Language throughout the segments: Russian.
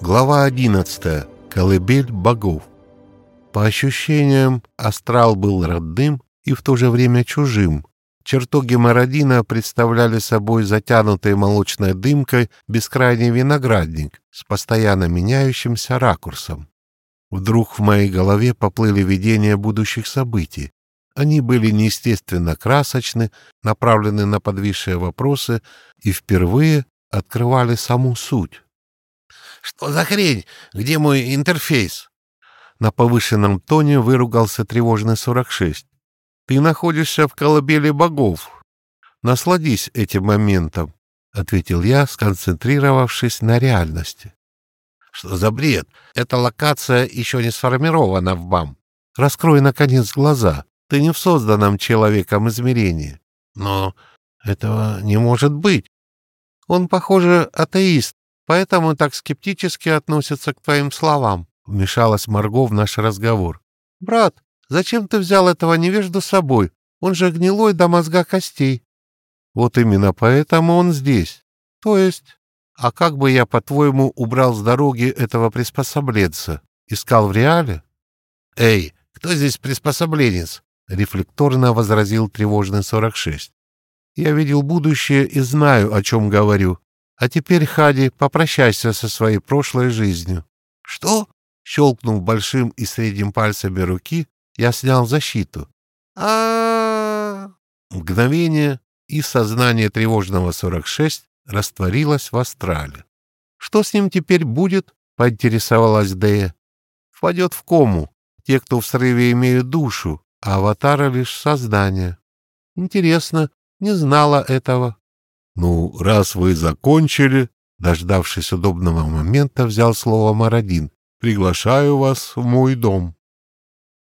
Глава 11. Колыбель богов. По ощущениям, астрал был родным и в то же время чужим. Чертоги Мародина представляли собой затянутый молочной дымкой бескрайний виноградник с постоянно меняющимся ракурсом. Вдруг в моей голове поплыли видения будущих событий. Они были неестественно красочны, направлены на подвисшие вопросы и впервые открывали саму суть. «Что за хрень? Где мой интерфейс?» На повышенном тоне выругался тревожный 46. «Ты находишься в колыбели богов. Насладись этим моментом», — ответил я, сконцентрировавшись на реальности. «Что за бред? Эта локация еще не сформирована в БАМ». «Раскрой, наконец, глаза. Ты не в созданном человеком измерении». «Но этого не может быть». «Он, похоже, атеист, Поэтому так скептически относятся к твоим словам», — вмешалась Марго в наш разговор. «Брат, зачем ты взял этого невежду с собой? Он же гнилой до мозга костей». «Вот именно поэтому он здесь. То есть...» «А как бы я, по-твоему, убрал с дороги этого приспособленца? Искал в реале?» «Эй, кто здесь приспособленец?» — рефлекторно возразил тревожный 46. «Я видел будущее и знаю, о чем говорю. А теперь, Хади, попрощайся со своей прошлой жизнью. Что? Щелкнув большим и средним пальцами руки, я снял защиту. а Мгновение, и сознание тревожного 46 растворилось в астрале. Что с ним теперь будет? поинтересовалась Дея. Впадет в кому. Те, кто в срыве имеют душу, а аватара лишь создание. Интересно, не знала этого. «Ну, раз вы закончили...» Дождавшись удобного момента, взял слово Марадин. «Приглашаю вас в мой дом».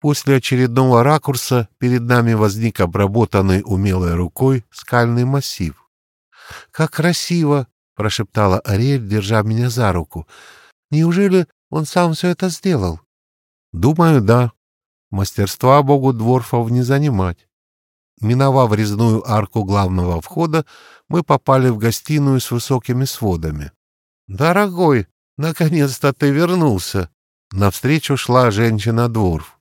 После очередного ракурса перед нами возник обработанный умелой рукой скальный массив. «Как красиво!» — прошептала Ариэль, держа меня за руку. «Неужели он сам все это сделал?» «Думаю, да. Мастерства богу дворфов не занимать». Миновав резную арку главного входа, мы попали в гостиную с высокими сводами. «Дорогой, наконец-то ты вернулся!» Навстречу шла женщина-дворф.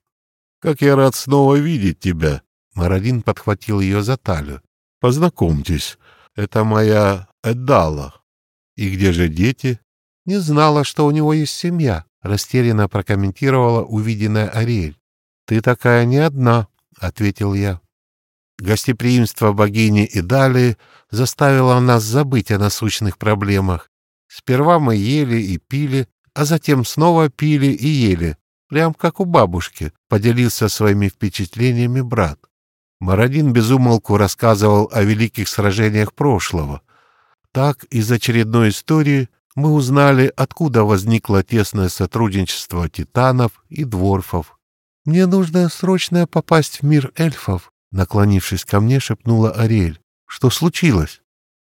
«Как я рад снова видеть тебя!» Мародин подхватил ее за талию. «Познакомьтесь, это моя Эддала. И где же дети?» «Не знала, что у него есть семья», — растерянно прокомментировала увиденная Ариэль. «Ты такая не одна», — ответил я. Гостеприимство богини и далее заставило нас забыть о насущных проблемах. Сперва мы ели и пили, а затем снова пили и ели, прям как у бабушки, поделился своими впечатлениями брат. Мародин безумолку рассказывал о великих сражениях прошлого. Так, из очередной истории мы узнали, откуда возникло тесное сотрудничество титанов и дворфов. «Мне нужно срочно попасть в мир эльфов», Наклонившись ко мне, шепнула Ариэль. «Что случилось?»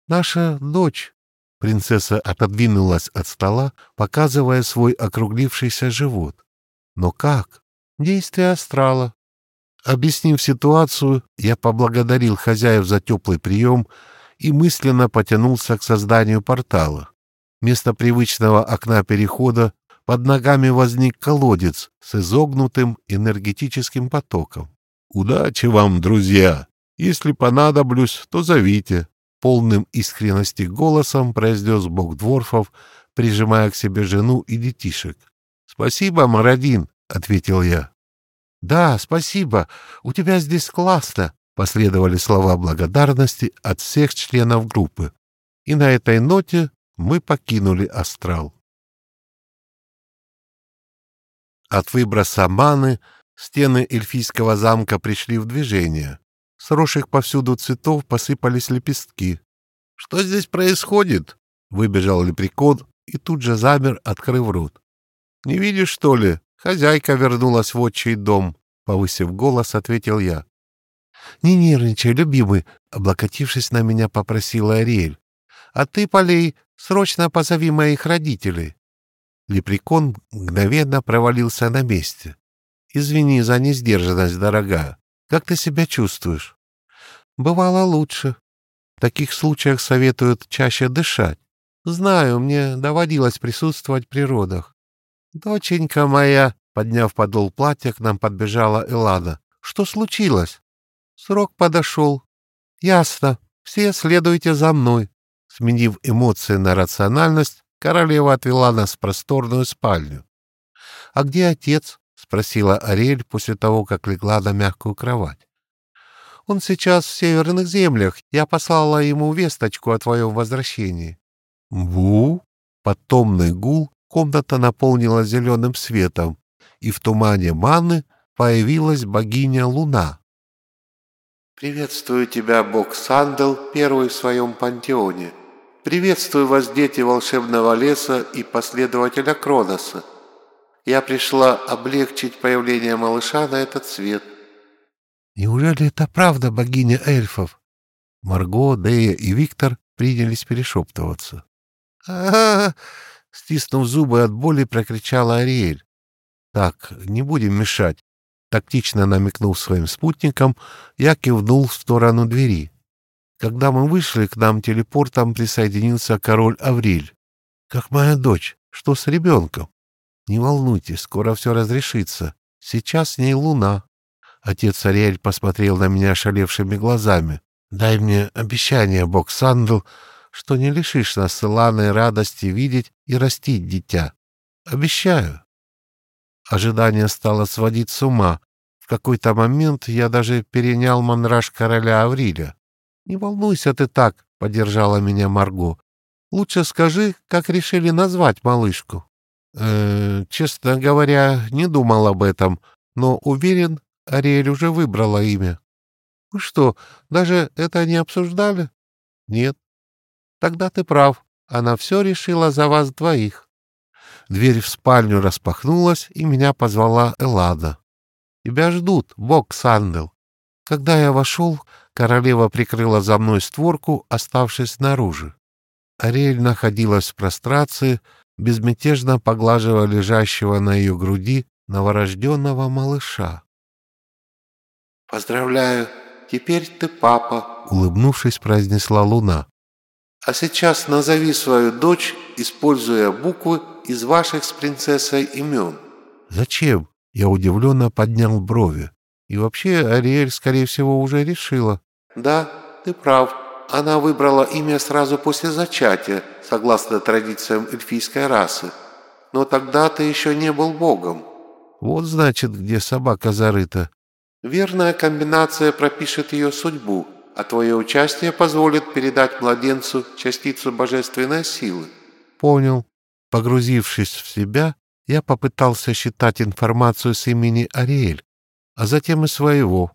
«Наша дочь». Принцесса отодвинулась от стола, показывая свой округлившийся живот. «Но как?» «Действие астрала». Объяснив ситуацию, я поблагодарил хозяев за теплый прием и мысленно потянулся к созданию портала. Вместо привычного окна перехода под ногами возник колодец с изогнутым энергетическим потоком. Удачи вам, друзья! Если понадоблюсь, то зовите. Полным искренности голосом произнес бог дворфов, прижимая к себе жену и детишек. Спасибо, Мародин, ответил я. Да, спасибо. У тебя здесь классно, последовали слова благодарности от всех членов группы. И на этой ноте мы покинули астрал. От выброса маны Стены эльфийского замка пришли в движение. С росших повсюду цветов посыпались лепестки. «Что здесь происходит?» — выбежал лепрекон и тут же замер, открыв рот. «Не видишь, что ли? Хозяйка вернулась в отчий дом», — повысив голос, ответил я. «Не нервничай, любимый», — облокотившись на меня, попросила Ариэль. «А ты, Полей, срочно позови моих родителей». Лепрекон мгновенно провалился на месте. Извини за несдержанность, дорогая. Как ты себя чувствуешь? Бывало лучше. В таких случаях советуют чаще дышать. Знаю, мне доводилось присутствовать при родах. Доченька моя, подняв подол платья, к нам подбежала Элада. Что случилось? Срок подошел. Ясно. Все следуйте за мной. Сменив эмоции на рациональность, королева отвела нас в просторную спальню. — А где отец? — спросила Ариэль после того, как легла на мягкую кровать. — Он сейчас в северных землях. Я послала ему весточку о твоем возвращении. — Бу! Под томный гул комната наполнилась зеленым светом, и в тумане маны появилась богиня Луна. «Приветствую тебя, бог Сандел, первый в своем пантеоне. Приветствую вас, дети волшебного леса и последователя Кроноса. Я пришла облегчить появление малыша на этот свет». «Неужели это правда, богиня эльфов?» Марго, Дея и Виктор принялись перешептываться. а, Стиснув зубы от боли, прокричала Ариэль. «Так, не будем мешать. Тактично намекнув своим спутникам, я кивнул в сторону двери. Когда мы вышли, к нам телепортом присоединился король Авриль. «Как моя дочь? Что с ребенком?» «Не волнуйтесь, скоро все разрешится. Сейчас с ней луна». Отец Ариэль посмотрел на меня шалевшими глазами. «Дай мне обещание, бог Сандл, что не лишишь нас ссыланной радости видеть и растить дитя. Обещаю». Ожидание стало сводить с ума. В какой-то момент я даже перенял мандраж короля Авриля. «Не волнуйся ты так», — поддержала меня Марго. «Лучше скажи, как решили назвать малышку». «Э, «Честно говоря, не думал об этом, но уверен, Ариэль уже выбрала имя». «Вы что, даже это не обсуждали?» «Нет». «Тогда ты прав. Она все решила за вас двоих». Дверь в спальню распахнулась, и меня позвала Элада. «Тебя ждут, бог Сандел». Когда я вошел, королева прикрыла за мной створку, оставшись снаружи. Ариэль находилась в прострации, безмятежно поглаживая лежащего на ее груди новорожденного малыша. «Поздравляю, теперь ты папа», — улыбнувшись, произнесла луна. «А сейчас назови свою дочь, используя буквы из ваших с принцессой имен». «Зачем?» — я удивленно поднял брови. И вообще Ариэль, скорее всего, уже решила. «Да, ты прав. Она выбрала имя сразу после зачатия, согласно традициям эльфийской расы. Но тогда ты еще не был богом». «Вот, значит, где собака зарыта». «Верная комбинация пропишет ее судьбу, а твое участие позволит передать младенцу частицу божественной силы». «Понял». Погрузившись в себя, я попытался считать информацию с имени Ариэль, а затем и своего.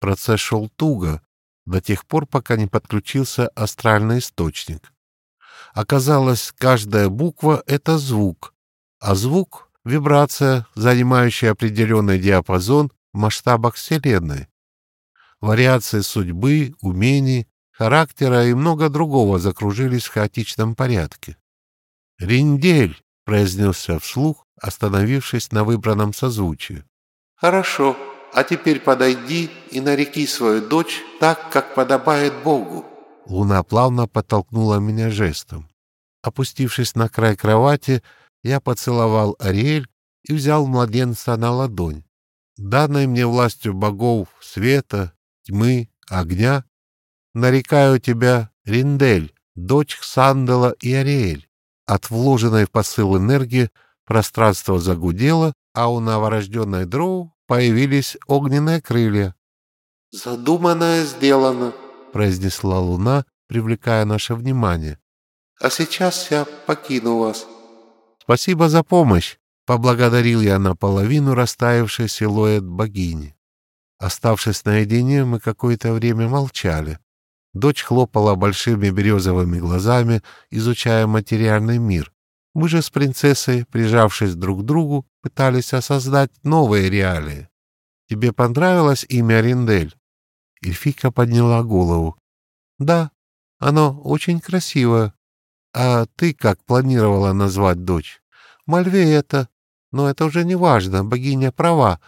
Процесс шел туго, до тех пор, пока не подключился астральный источник. Оказалось, каждая буква — это звук, а звук — вибрация, занимающая определенный диапазон в масштабах Вселенной. Вариации судьбы, умений, характера и много другого закружились в хаотичном порядке. «Риндель!» — произнесся вслух, остановившись на выбранном созвучии. «Хорошо, а теперь подойди и нареки свою дочь так, как подобает Богу». Луна плавно подтолкнула меня жестом. Опустившись на край кровати, я поцеловал Ариэль и взял младенца на ладонь. Данной мне властью богов света, тьмы, огня, нарекаю тебя Риндель, дочь Сандала и Ариэль. От вложенной в посыл энергии пространство загудело, а у новорожденной дроу появились огненные крылья. «Задуманное сделано», — произнесла луна, привлекая наше внимание. «А сейчас я покину вас». «Спасибо за помощь», — поблагодарил я наполовину растаявший силуэт богини. Оставшись наедине, мы какое-то время молчали. Дочь хлопала большими березовыми глазами, изучая материальный мир. Мы же с принцессой, прижавшись друг к другу, пытались осознать новые реалии. «Тебе понравилось имя Риндель?» Эльфика подняла голову. «Да, оно очень красивое. А ты как планировала назвать дочь?» «Мальве это. Но это уже не важно, богиня права.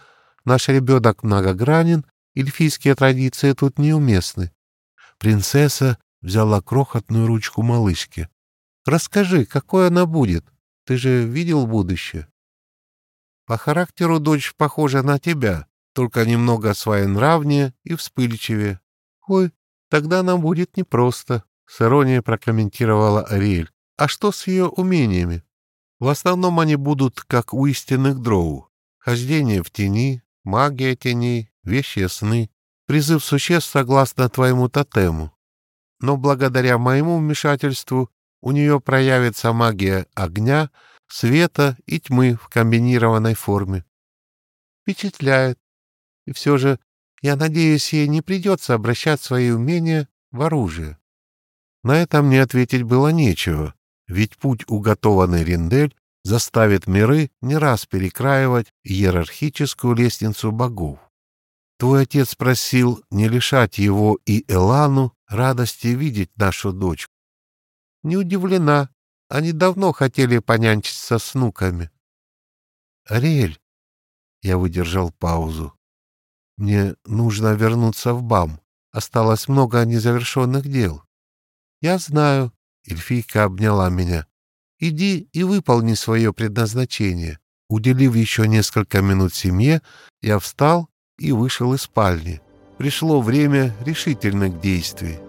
Наш ребенок многогранен, эльфийские традиции тут неуместны. Принцесса взяла крохотную ручку малышки. Расскажи, какой она будет? Ты же видел будущее?» «По характеру дочь похожа на тебя, только немного своенравнее и вспыльчивее». «Ой, тогда нам будет непросто», — с иронией прокомментировала Ариэль. «А что с ее умениями?» «В основном они будут, как у истинных дроу. Хождение в тени, магия теней, вещи сны, призыв существ согласно твоему тотему. Но благодаря моему вмешательству у нее проявится магия огня, света и тьмы в комбинированной форме. Впечатляет. И все же, я надеюсь, ей не придется обращать свои умения в оружие. На это мне ответить было нечего, ведь путь, уготованный Риндель, заставит миры не раз перекраивать иерархическую лестницу богов. Твой отец просил не лишать его и Элану радости видеть нашу дочь. Не удивлена, они давно хотели понянчиться с внуками. Ариэль, я выдержал паузу. Мне нужно вернуться в БАМ. Осталось много незавершенных дел. Я знаю, эльфийка обняла меня. Иди и выполни свое предназначение. Уделив еще несколько минут семье, я встал и вышел из спальни. Пришло время решительных действий.